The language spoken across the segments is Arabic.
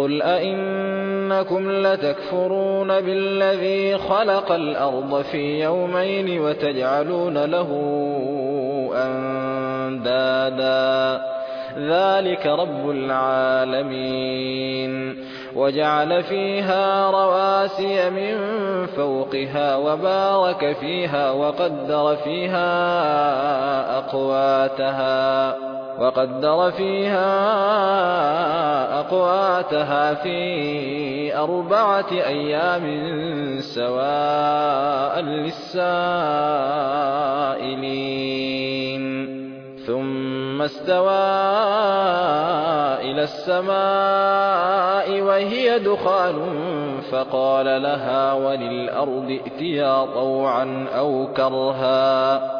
قل أئنكم لتكفرون بالذي خلق الأرض في يومين وتجعلون له أندادا ذلك رب العالمين وجعل فيها رواسي من فوقها وبارك فيها وقدر فيها أقواتها وقدر فيها أقواتها في أربعة أيام سواء للسائلين. ثم استوى إلى السماء وهي دخان فقال لها وللأرض ائتيا طوعا أو كرها.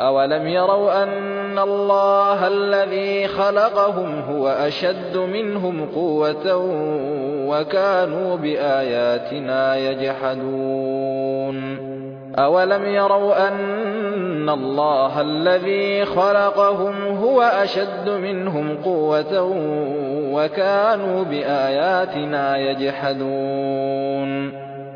أولم يروا أن الله الذي خلقهم هو أشد منهم قوة وكانوا بآياتنا يجحدون أولم يروا أن الله الذي خلقهم هو أشد منهم قوة وكانوا بآياتنا يجحدون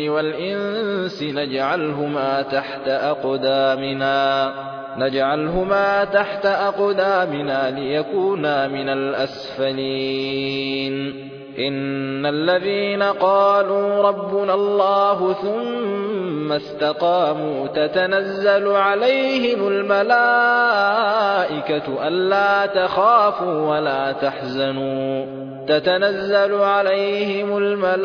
والإنس نجعلهما تحت أقدامنا. نجعلهما تحت أقدامنا ليكونا من الأسفلين. إن الذين قالوا ربنا الله ثم استقاموا تتنزل عليهم الملائكة ألا تخافوا ولا تحزنوا. تتنزل عليهم الملائكة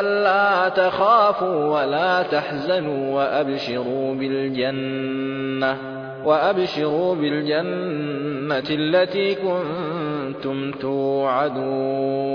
ألا تخافوا ولا تحزنوا وأبشروا بالجنة وأبشروا بالجنة التي كنتم توعدون.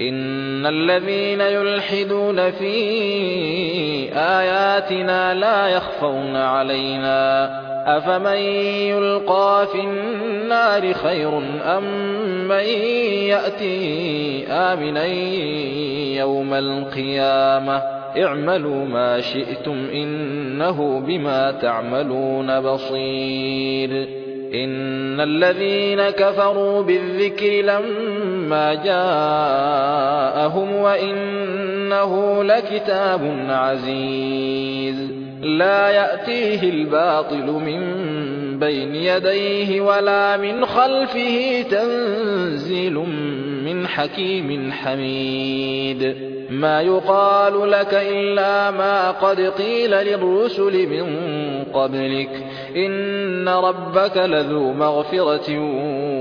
إن الذين يلحدون في آياتنا لا يخفون علينا أفمن يلقى في النار خير أم من يأتي آمنا يوم القيامة اعملوا ما شئتم إنه بما تعملون بصير إن الذين كفروا بالذكر لما جاءهم وإنه لكتاب عزيز لا يأتيه الباطل من بين يديه ولا من خلفه تنزيل من حكيم حميد ما يقال لك إلا ما قد قيل للرسل من قبلك إن ربك لذو مغفرة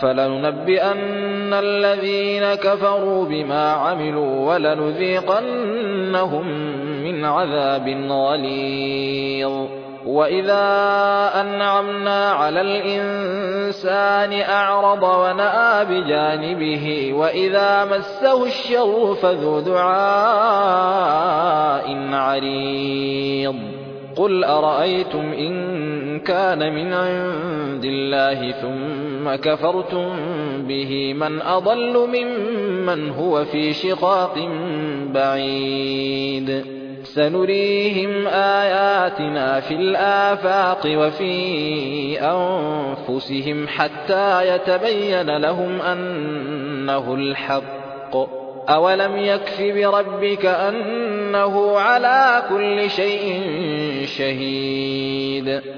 فلننبئن الذين كفروا بما عملوا ولنذيقنهم من عذاب غليظ وإذا أنعمنا على الإنسان أعرض ونأى بجانبه وإذا مسه الشر فذو دعاء عريض قل أرأيتم إن كان من عند الله كفرتم به من أضل ممن هو في شقاق بعيد. سنريهم آياتنا في الآفاق وفي أنفسهم حتى يتبين لهم أنه الحق. أولم يكف بربك أنه على كل شيء شهيد.